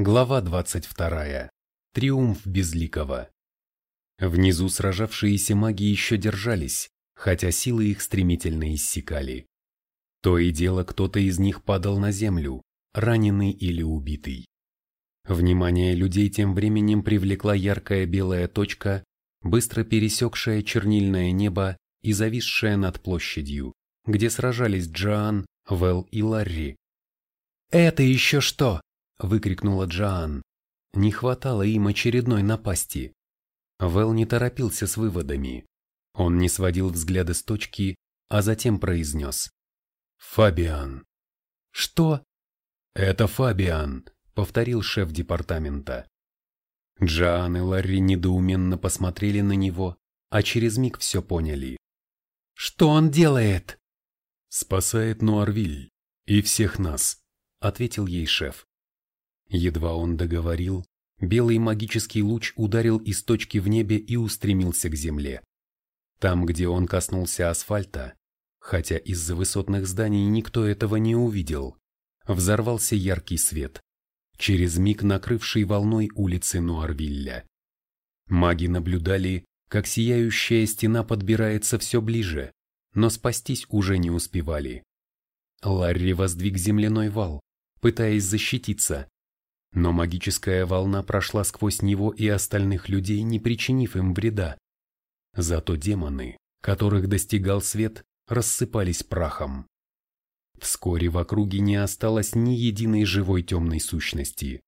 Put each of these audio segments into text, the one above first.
Глава 22. Триумф Безликого. Внизу сражавшиеся маги еще держались, хотя силы их стремительно иссякали. То и дело кто-то из них падал на землю, раненый или убитый. Внимание людей тем временем привлекла яркая белая точка, быстро пересекшая чернильное небо и зависшая над площадью, где сражались Джоан, Вэл и Ларри. «Это еще что?» – выкрикнула Джоан. Не хватало им очередной напасти. Вэл не торопился с выводами. Он не сводил взгляды с точки, а затем произнес. «Фабиан». «Что?» «Это Фабиан», — повторил шеф департамента. Джоан и Ларри недоуменно посмотрели на него, а через миг все поняли. «Что он делает?» «Спасает Нуарвиль и всех нас», — ответил ей шеф. Едва он договорил, белый магический луч ударил из точки в небе и устремился к земле. Там, где он коснулся асфальта, хотя из-за высотных зданий никто этого не увидел, взорвался яркий свет, через миг накрывший волной улицы Нуарвилля. Маги наблюдали, как сияющая стена подбирается все ближе, но спастись уже не успевали. Ларри воздвиг земляной вал, пытаясь защититься, но магическая волна прошла сквозь него и остальных людей, не причинив им вреда. Зато демоны, которых достигал свет, рассыпались прахом. Вскоре в округе не осталось ни единой живой темной сущности.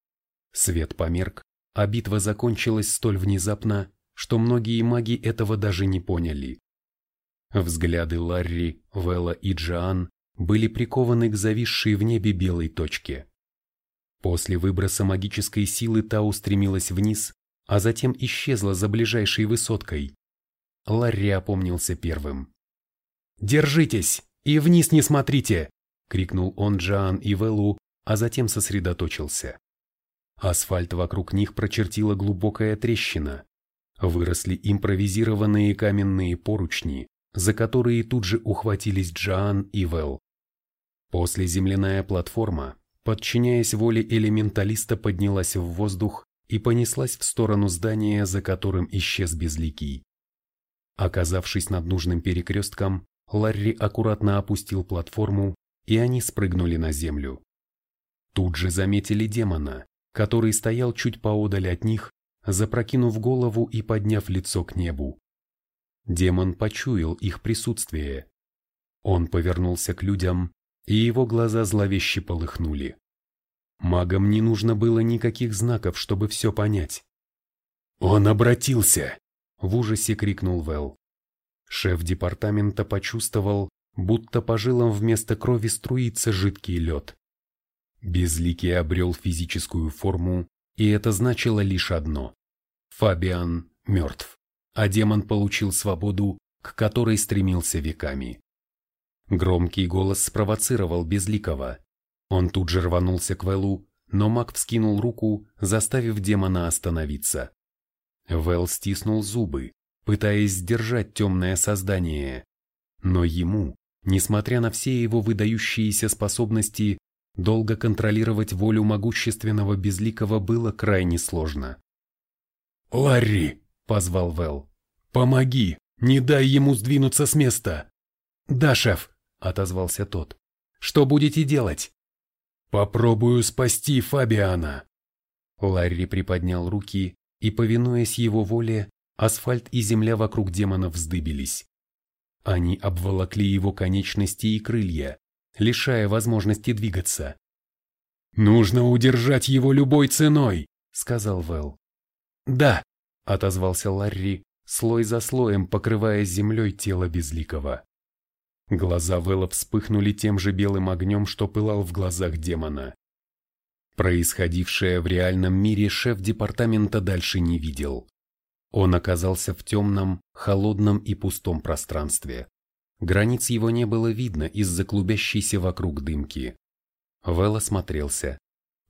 Свет померк, а битва закончилась столь внезапно, что многие маги этого даже не поняли. Взгляды Ларри, Вэлла и Джоан были прикованы к зависшей в небе белой точке. После выброса магической силы та устремилась вниз, а затем исчезла за ближайшей высоткой. Ларри опомнился первым. «Держитесь и вниз не смотрите!» — крикнул он Джоан и Велу, а затем сосредоточился. Асфальт вокруг них прочертила глубокая трещина. Выросли импровизированные каменные поручни, за которые тут же ухватились Джоан и Вэл. После земляная платформа, подчиняясь воле элементалиста, поднялась в воздух и понеслась в сторону здания, за которым исчез безликий. Оказавшись над нужным перекрестком, Ларри аккуратно опустил платформу, и они спрыгнули на землю. Тут же заметили демона, который стоял чуть поодаль от них, запрокинув голову и подняв лицо к небу. Демон почуял их присутствие. Он повернулся к людям и его глаза зловеще полыхнули. Магам не нужно было никаких знаков, чтобы все понять. «Он обратился!» — в ужасе крикнул Вэл. Шеф департамента почувствовал, будто по жилам вместо крови струится жидкий лед. Безликий обрел физическую форму, и это значило лишь одно. Фабиан мертв, а демон получил свободу, к которой стремился веками. Громкий голос спровоцировал Безликого. Он тут же рванулся к Вэлу, но маг вскинул руку, заставив демона остановиться. Вэл стиснул зубы, пытаясь сдержать темное создание. Но ему, несмотря на все его выдающиеся способности, долго контролировать волю могущественного Безликого было крайне сложно. «Ларри!» — позвал Вэл. «Помоги! Не дай ему сдвинуться с места!» «Да, шеф!» Отозвался тот. Что будете делать? Попробую спасти Фабиана. Ларри приподнял руки, и, повинуясь его воле, асфальт и земля вокруг демона вздыбились. Они обволокли его конечности и крылья, лишая возможности двигаться. «Нужно удержать его любой ценой», — сказал Вэл. «Да», — отозвался Ларри, слой за слоем покрывая землей тело Безликого. Глаза Вэлла вспыхнули тем же белым огнем, что пылал в глазах демона. Происходившее в реальном мире шеф департамента дальше не видел. Он оказался в темном, холодном и пустом пространстве. Границ его не было видно из-за клубящейся вокруг дымки. Вэлл осмотрелся.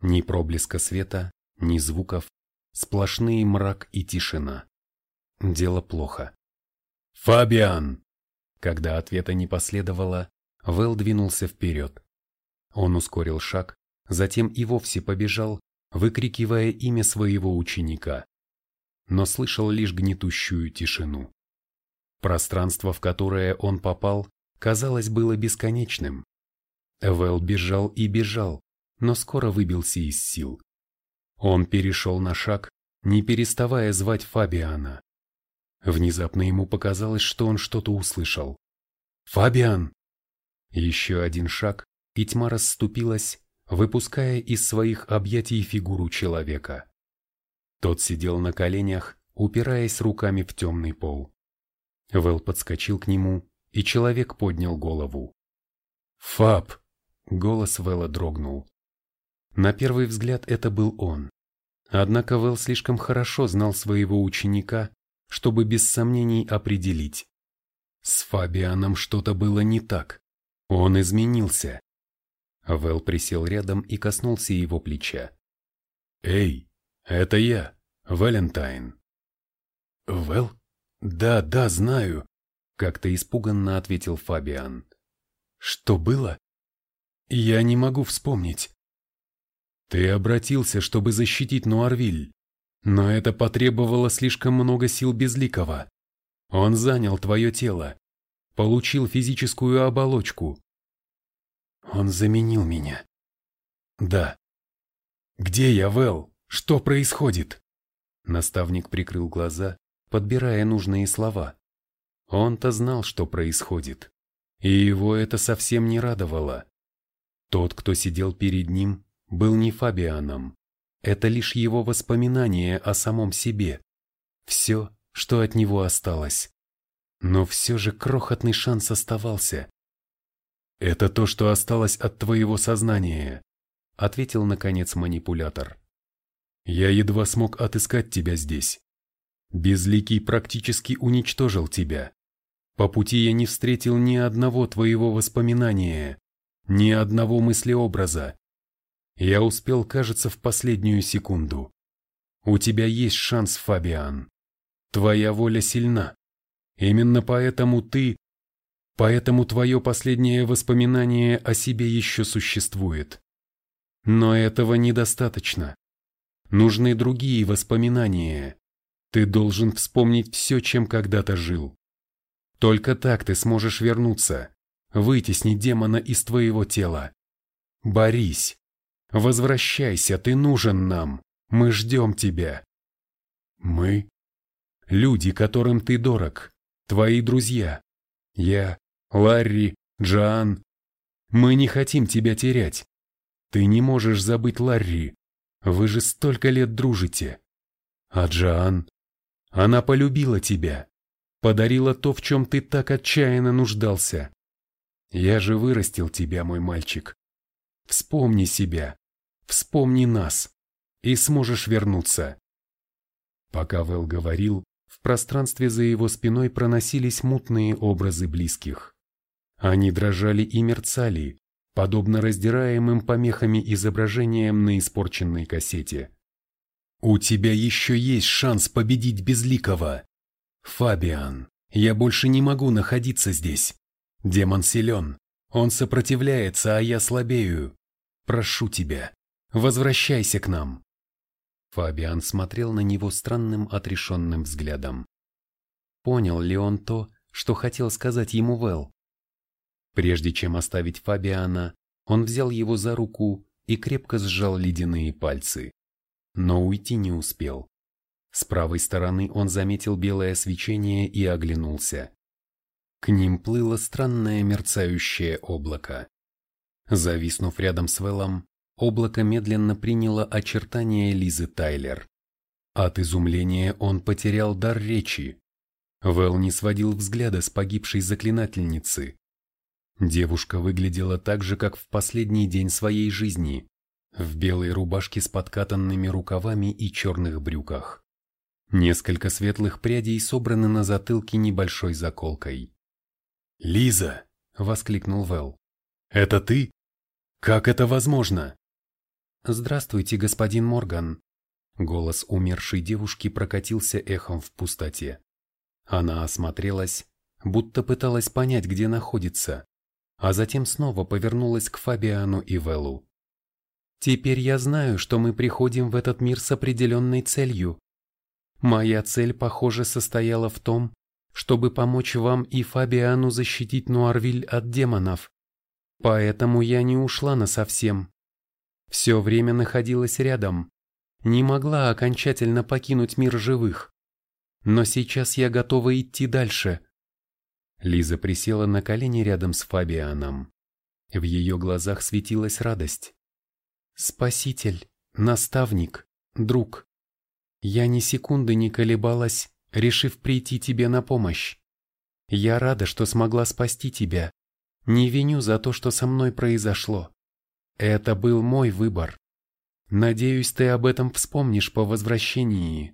Ни проблеска света, ни звуков, сплошные мрак и тишина. Дело плохо. «Фабиан!» Когда ответа не последовало, Вэл двинулся вперед. Он ускорил шаг, затем и вовсе побежал, выкрикивая имя своего ученика, но слышал лишь гнетущую тишину. Пространство, в которое он попал, казалось, было бесконечным. Вэл бежал и бежал, но скоро выбился из сил. Он перешел на шаг, не переставая звать Фабиана. Внезапно ему показалось, что он что-то услышал. «Фабиан!» Еще один шаг, и тьма расступилась, выпуская из своих объятий фигуру человека. Тот сидел на коленях, упираясь руками в темный пол. Вэл подскочил к нему, и человек поднял голову. «Фаб!» — голос Вэлла дрогнул. На первый взгляд это был он. Однако Вэл слишком хорошо знал своего ученика, чтобы без сомнений определить. С Фабианом что-то было не так. Он изменился. Вэл присел рядом и коснулся его плеча. «Эй, это я, Валентайн». «Вэл?» «Да, да, знаю», — как-то испуганно ответил Фабиан. «Что было?» «Я не могу вспомнить». «Ты обратился, чтобы защитить Нуарвиль, но это потребовало слишком много сил Безликого. Он занял твое тело, получил физическую оболочку». «Он заменил меня». «Да». «Где я, Вэл? Что происходит?» Наставник прикрыл глаза подбирая нужные слова. Он-то знал, что происходит, и его это совсем не радовало. Тот, кто сидел перед ним, был не Фабианом. Это лишь его воспоминание о самом себе. Все, что от него осталось. Но все же крохотный шанс оставался. «Это то, что осталось от твоего сознания», — ответил, наконец, манипулятор. «Я едва смог отыскать тебя здесь. Безликий практически уничтожил тебя. По пути я не встретил ни одного твоего воспоминания, ни одного мыслеобраза. Я успел, кажется, в последнюю секунду. У тебя есть шанс, Фабиан. Твоя воля сильна. Именно поэтому ты... Поэтому твое последнее воспоминание о себе еще существует. Но этого недостаточно. Нужны другие воспоминания ты должен вспомнить все, чем когда-то жил. Только так ты сможешь вернуться, вытеснить демона из твоего тела. Борись. Возвращайся, ты нужен нам. Мы ждем тебя. Мы? Люди, которым ты дорог. Твои друзья. Я, Ларри, Джоан. Мы не хотим тебя терять. Ты не можешь забыть Ларри. Вы же столько лет дружите. А Джоан? Она полюбила тебя, подарила то, в чем ты так отчаянно нуждался. Я же вырастил тебя, мой мальчик. Вспомни себя, вспомни нас, и сможешь вернуться. Пока Вэл говорил, в пространстве за его спиной проносились мутные образы близких. Они дрожали и мерцали, подобно раздираемым помехами изображениям на испорченной кассете. У тебя еще есть шанс победить Безликого. Фабиан, я больше не могу находиться здесь. Демон силен, он сопротивляется, а я слабею. Прошу тебя, возвращайся к нам. Фабиан смотрел на него странным отрешенным взглядом. Понял ли он то, что хотел сказать ему Вэл? Прежде чем оставить Фабиана, он взял его за руку и крепко сжал ледяные пальцы но уйти не успел. С правой стороны он заметил белое свечение и оглянулся. К ним плыло странное мерцающее облако. Зависнув рядом с Вэллом, облако медленно приняло очертания Лизы Тайлер. От изумления он потерял дар речи. Вэл не сводил взгляда с погибшей заклинательницы. Девушка выглядела так же, как в последний день своей жизни, в белой рубашке с подкатанными рукавами и черных брюках. Несколько светлых прядей собраны на затылке небольшой заколкой. «Лиза!» — воскликнул Вэл. «Это ты? Как это возможно?» «Здравствуйте, господин Морган!» Голос умершей девушки прокатился эхом в пустоте. Она осмотрелась, будто пыталась понять, где находится, а затем снова повернулась к Фабиану и Вэллу. Теперь я знаю, что мы приходим в этот мир с определенной целью. Моя цель, похоже, состояла в том, чтобы помочь вам и Фабиану защитить Нуарвиль от демонов. Поэтому я не ушла насовсем. Все время находилась рядом, не могла окончательно покинуть мир живых. Но сейчас я готова идти дальше. Лиза присела на колени рядом с Фабианом. В ее глазах светилась радость. «Спаситель, наставник, друг. Я ни секунды не колебалась, решив прийти тебе на помощь. Я рада, что смогла спасти тебя. Не виню за то, что со мной произошло. Это был мой выбор. Надеюсь, ты об этом вспомнишь по возвращении.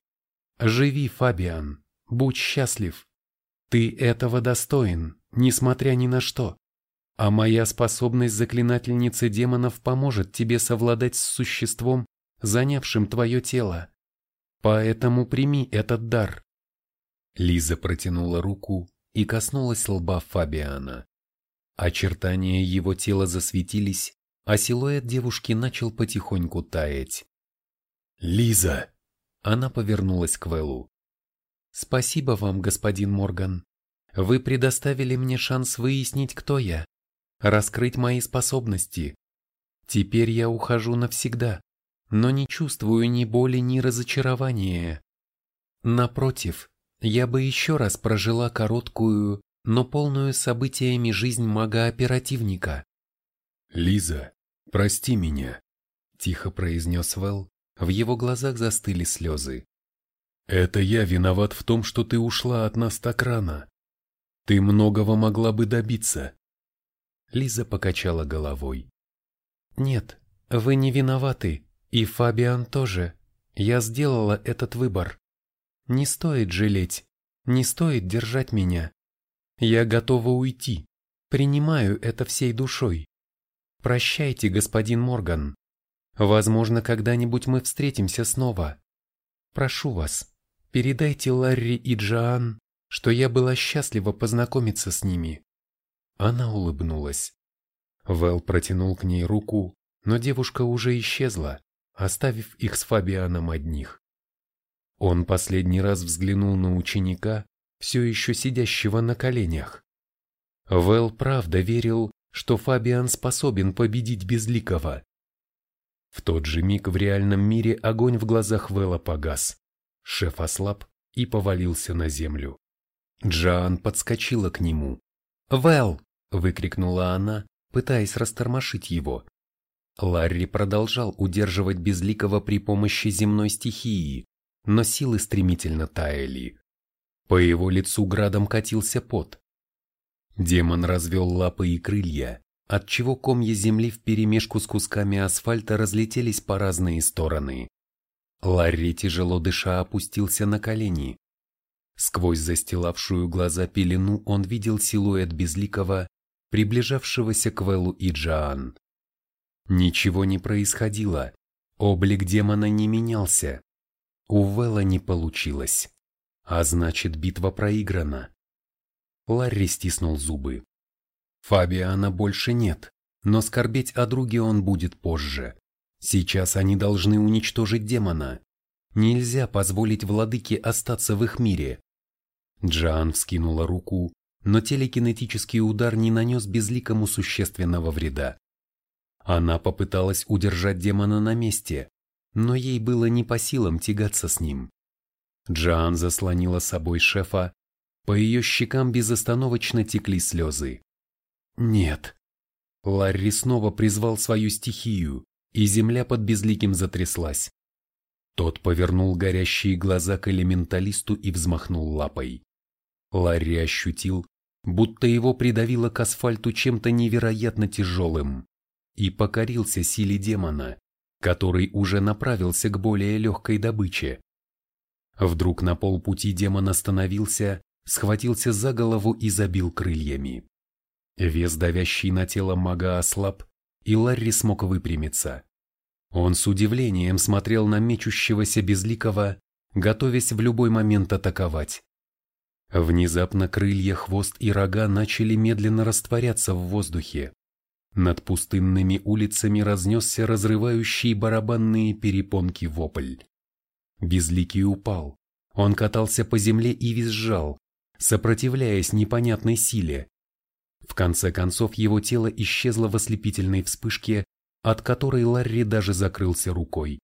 Живи, Фабиан, будь счастлив. Ты этого достоин, несмотря ни на что. А моя способность заклинательницы демонов поможет тебе совладать с существом, занявшим твое тело. Поэтому прими этот дар. Лиза протянула руку и коснулась лба Фабиана. Очертания его тела засветились, а силуэт девушки начал потихоньку таять. «Лиза!» Она повернулась к Вэллу. «Спасибо вам, господин Морган. Вы предоставили мне шанс выяснить, кто я, раскрыть мои способности. Теперь я ухожу навсегда, но не чувствую ни боли, ни разочарования. Напротив, я бы еще раз прожила короткую, но полную событиями жизнь мага-оперативника. «Лиза, «Прости меня», — тихо произнес Вэл, в его глазах застыли слезы. «Это я виноват в том, что ты ушла от нас так рано. Ты многого могла бы добиться». Лиза покачала головой. «Нет, вы не виноваты, и Фабиан тоже. Я сделала этот выбор. Не стоит жалеть, не стоит держать меня. Я готова уйти, принимаю это всей душой. Прощайте, господин Морган. Возможно, когда-нибудь мы встретимся снова. Прошу вас, передайте Ларри и Джоан, что я была счастлива познакомиться с ними. Она улыбнулась. Вэл протянул к ней руку, но девушка уже исчезла, оставив их с Фабианом одних. Он последний раз взглянул на ученика, все еще сидящего на коленях. Вэл правда верил, что Фабиан способен победить Безликого. В тот же миг в реальном мире огонь в глазах Вэлла погас. Шеф ослаб и повалился на землю. Джоан подскочила к нему. «Вэл!» – выкрикнула она, пытаясь растормошить его. Ларри продолжал удерживать Безликого при помощи земной стихии, но силы стремительно таяли. По его лицу градом катился пот. Демон развел лапы и крылья, отчего комья земли вперемешку с кусками асфальта разлетелись по разные стороны. Ларри, тяжело дыша, опустился на колени. Сквозь застилавшую глаза пелену он видел силуэт Безликого, приближавшегося к Вэллу и Джоан. Ничего не происходило, облик демона не менялся. У Вэлла не получилось, а значит битва проиграна. Ларри стиснул зубы. Фабиана больше нет, но скорбеть о друге он будет позже. Сейчас они должны уничтожить демона. Нельзя позволить владыке остаться в их мире. Джоан вскинула руку, но телекинетический удар не нанес безликому существенного вреда. Она попыталась удержать демона на месте, но ей было не по силам тягаться с ним. Джоан заслонила собой шефа, по ее щекам безостановочно текли слезы. Нет. Ларри снова призвал свою стихию, и земля под безликим затряслась. Тот повернул горящие глаза к элементалисту и взмахнул лапой. Ларри ощутил, будто его придавило к асфальту чем-то невероятно тяжелым, и покорился силе демона, который уже направился к более легкой добыче. Вдруг на полпути демон остановился схватился за голову и забил крыльями. Вес, давящий на тело мага, ослаб, и Ларри смог выпрямиться. Он с удивлением смотрел на мечущегося безликого, готовясь в любой момент атаковать. Внезапно крылья, хвост и рога начали медленно растворяться в воздухе. Над пустынными улицами разнесся разрывающий барабанные перепонки вопль. Безликий упал. Он катался по земле и визжал, сопротивляясь непонятной силе. В конце концов его тело исчезло в ослепительной вспышке, от которой Ларри даже закрылся рукой.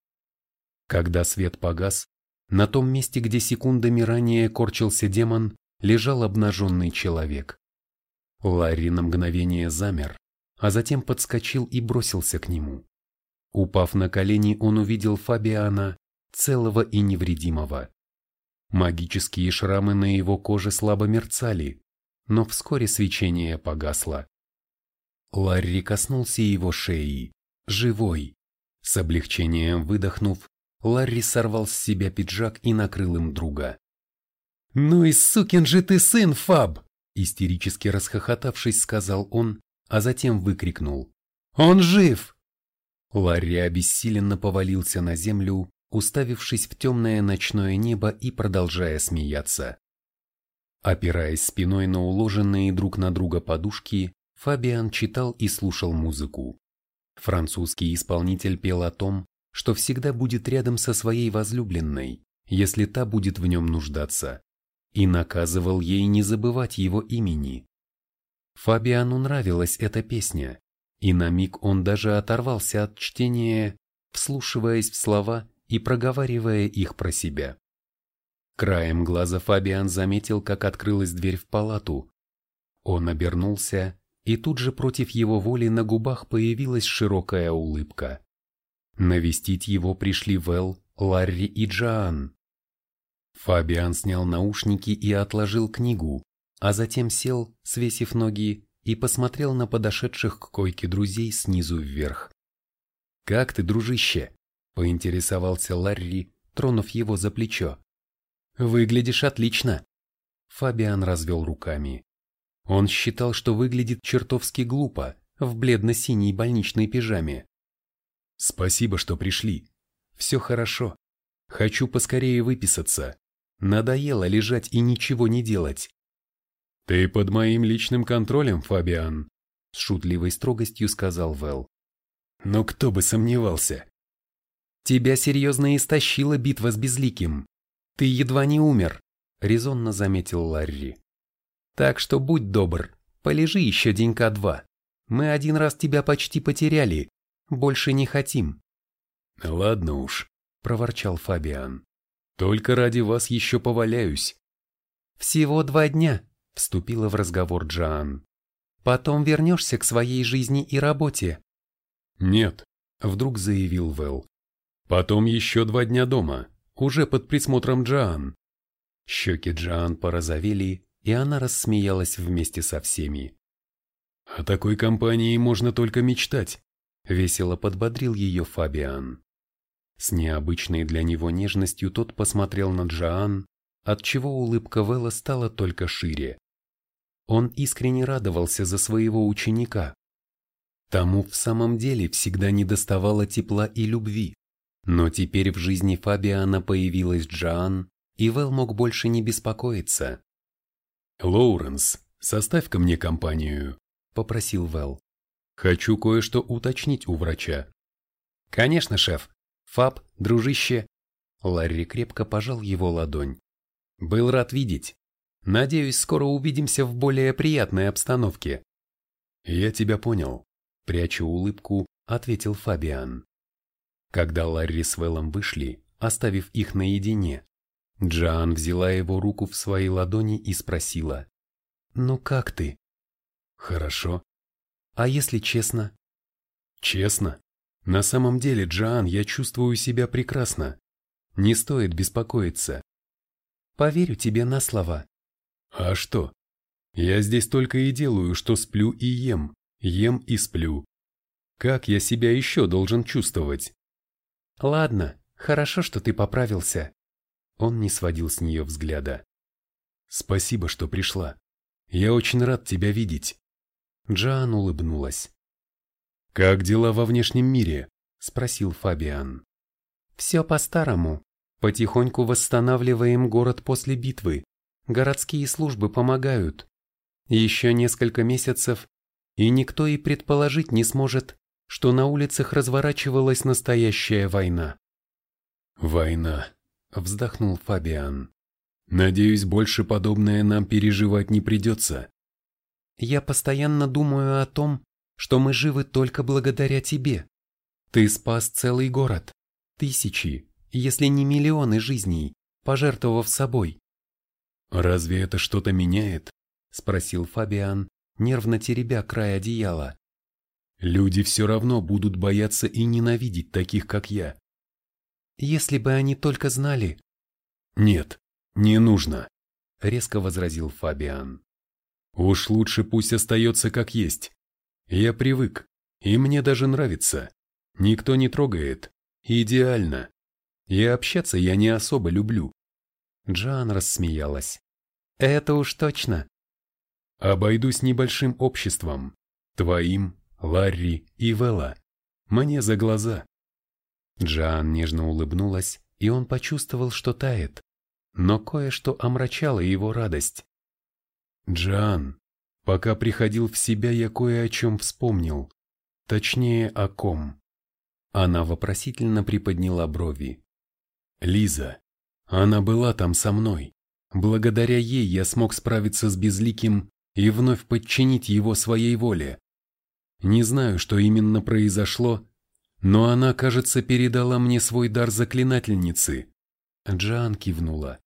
Когда свет погас, на том месте, где секундами ранее корчился демон, лежал обнаженный человек. Ларри на мгновение замер, а затем подскочил и бросился к нему. Упав на колени, он увидел Фабиана, целого и невредимого. Магические шрамы на его коже слабо мерцали, но вскоре свечение погасло. Ларри коснулся его шеи, живой. С облегчением выдохнув, Ларри сорвал с себя пиджак и накрыл им друга. «Ну и сукин же ты сын, Фаб!» Истерически расхохотавшись, сказал он, а затем выкрикнул. «Он жив!» Ларри обессиленно повалился на землю, уставившись в темное ночное небо и продолжая смеяться. Опираясь спиной на уложенные друг на друга подушки, Фабиан читал и слушал музыку. Французский исполнитель пел о том, что всегда будет рядом со своей возлюбленной, если та будет в нем нуждаться, и наказывал ей не забывать его имени. Фабиану нравилась эта песня, и на миг он даже оторвался от чтения, вслушиваясь в слова и проговаривая их про себя. Краем глаза Фабиан заметил, как открылась дверь в палату. Он обернулся, и тут же против его воли на губах появилась широкая улыбка. Навестить его пришли Вэл, Ларри и Джоан. Фабиан снял наушники и отложил книгу, а затем сел, свесив ноги, и посмотрел на подошедших к койке друзей снизу вверх. «Как ты, дружище?» – поинтересовался Ларри, тронув его за плечо. «Выглядишь отлично!» Фабиан развел руками. Он считал, что выглядит чертовски глупо в бледно-синей больничной пижаме. Спасибо, что пришли. Все хорошо. Хочу поскорее выписаться. Надоело лежать и ничего не делать. Ты под моим личным контролем, Фабиан, с шутливой строгостью сказал Вэл. Но кто бы сомневался. Тебя серьезно истощила битва с Безликим. Ты едва не умер, резонно заметил Ларри. Так что будь добр, полежи еще денька два. Мы один раз тебя почти потеряли, больше не хотим. Ладно уж, проворчал Фабиан. Только ради вас еще поваляюсь. Всего два дня, вступила в разговор Джоан. Потом вернешься к своей жизни и работе. Нет, вдруг заявил Вэл. Потом еще два дня дома, уже под присмотром Джоан. Щеки Джоан порозовели, и она рассмеялась вместе со всеми. О такой компании можно только мечтать. Весело подбодрил ее Фабиан. С необычной для него нежностью тот посмотрел на Джоан, отчего улыбка Вэлла стала только шире. Он искренне радовался за своего ученика. Тому в самом деле всегда недоставало тепла и любви. Но теперь в жизни Фабиана появилась Джоан, и Вэл мог больше не беспокоиться. «Лоуренс, составь-ка мне компанию», — попросил Вэл. Хочу кое-что уточнить у врача. Конечно, шеф. Фаб, дружище. Ларри крепко пожал его ладонь. Был рад видеть. Надеюсь, скоро увидимся в более приятной обстановке. Я тебя понял. Прячу улыбку, ответил Фабиан. Когда Ларри с Вэллом вышли, оставив их наедине, Джоан взяла его руку в свои ладони и спросила. «Ну как ты?» «Хорошо», а если честно? Честно? На самом деле, Джоан, я чувствую себя прекрасно. Не стоит беспокоиться. Поверю тебе на слова. А что? Я здесь только и делаю, что сплю и ем, ем и сплю. Как я себя еще должен чувствовать? Ладно, хорошо, что ты поправился. Он не сводил с нее взгляда. Спасибо, что пришла. Я очень рад тебя видеть. Джоан улыбнулась. «Как дела во внешнем мире?» – спросил Фабиан. «Все по-старому. Потихоньку восстанавливаем город после битвы. Городские службы помогают. Еще несколько месяцев, и никто и предположить не сможет, что на улицах разворачивалась настоящая война. «Война», — вздохнул Фабиан. «Надеюсь, больше подобное нам переживать не придется». «Я постоянно думаю о том, что мы живы только благодаря тебе. Ты спас целый город, тысячи, если не миллионы жизней, пожертвовав собой. «Разве это что-то меняет?» – спросил Фабиан, нервно теребя край одеяла. «Люди все равно будут бояться и ненавидеть таких, как я». «Если бы они только знали...» «Нет, не нужно», – резко возразил Фабиан. «Уж лучше пусть остается как есть. Я привык, и мне даже нравится. Никто не трогает. Идеально. И общаться я не особо люблю. Джан рассмеялась. Это уж точно. Обойдусь небольшим обществом. Твоим, Ларри и Вела. Мне за глаза. Джан нежно улыбнулась, и он почувствовал, что тает. Но кое-что омрачало его радость. Джан, пока приходил в себя, я кое о чем вспомнил. Точнее, о ком. Она вопросительно приподняла брови. Лиза. Она была там со мной. Благодаря ей я смог справиться с Безликим и вновь подчинить его своей воле. Не знаю, что именно произошло, но она, кажется, передала мне свой дар заклинательницы. Джан кивнула.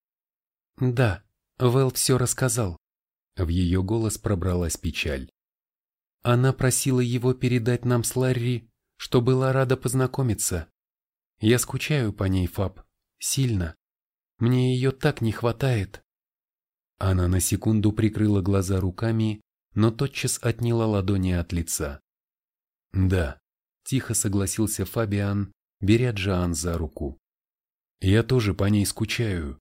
Да, Вэл все рассказал. В ее голос пробралась печаль. Она просила его передать нам с Ларри что была рада познакомиться. Я скучаю по ней, Фаб, сильно. Мне ее так не хватает. Она на секунду прикрыла глаза руками, но тотчас отняла ладони от лица. «Да», — тихо согласился Фабиан, беря Джоан за руку. «Я тоже по ней скучаю.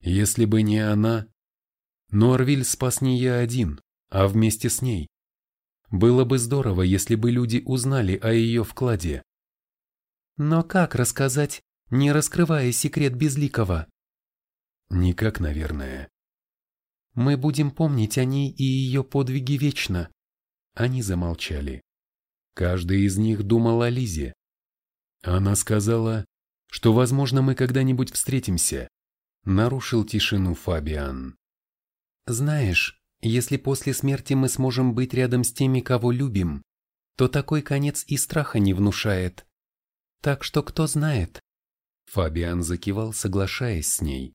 Если бы не она...» Но Арвиль спас не я один, а вместе с ней. Было бы здорово, если бы люди узнали о ее вкладе. Но как рассказать, не раскрывая секрет Безликого? Никак, наверное. Мы будем помнить о ней и ее подвиги вечно. Они замолчали. Каждый из них думал о Лизе. Она сказала, что, возможно, мы когда-нибудь встретимся. Нарушил тишину Фабиан. Знаешь, если после смерти мы сможем быть рядом с теми, кого любим, то такой конец и страха не внушает. Так что кто знает? Фабиан закивал, соглашаясь с ней.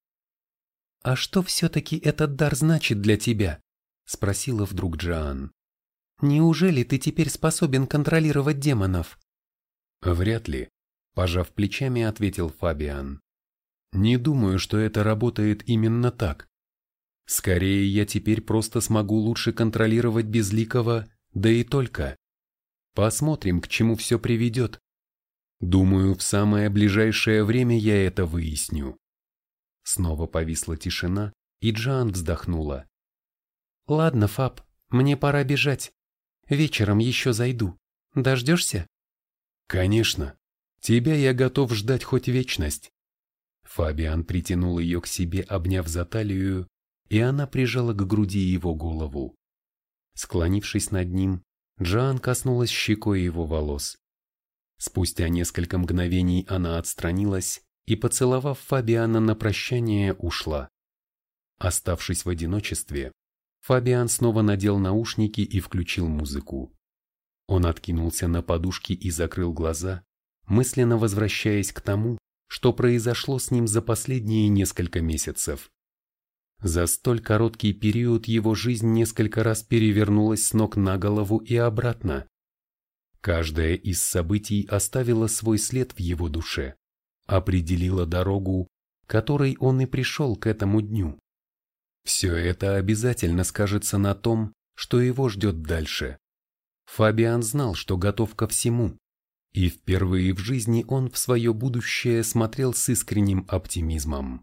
«А что все-таки этот дар значит для тебя?» – спросила вдруг Джоан. «Неужели ты теперь способен контролировать демонов?» «Вряд ли», – пожав плечами, ответил Фабиан. «Не думаю, что это работает именно так. Скорее, я теперь просто смогу лучше контролировать Безликого, да и только. Посмотрим, к чему все приведет. Думаю, в самое ближайшее время я это выясню. Снова повисла тишина, и Джан вздохнула. «Ладно, Фаб, мне пора бежать. Вечером еще зайду. Дождешься?» «Конечно. Тебя я готов ждать хоть вечность». Фабиан притянул ее к себе, обняв за талию, и она прижала к груди его голову. Склонившись над ним, Джоан коснулась щекой его волос. Спустя несколько мгновений она отстранилась и, поцеловав Фабиана на прощание, ушла. Оставшись в одиночестве, Фабиан снова надел наушники и включил музыку. Он откинулся на подушки и закрыл глаза, мысленно возвращаясь к тому, что произошло с ним за последние несколько месяцев. За столь короткий период его жизнь несколько раз перевернулась с ног на голову и обратно. Каждое из событий оставило свой след в его душе, определило дорогу, которой он и пришел к этому дню. Все это обязательно скажется на том, что его ждет дальше. Фабиан знал, что готов ко всему, и впервые в жизни он в свое будущее смотрел с искренним оптимизмом.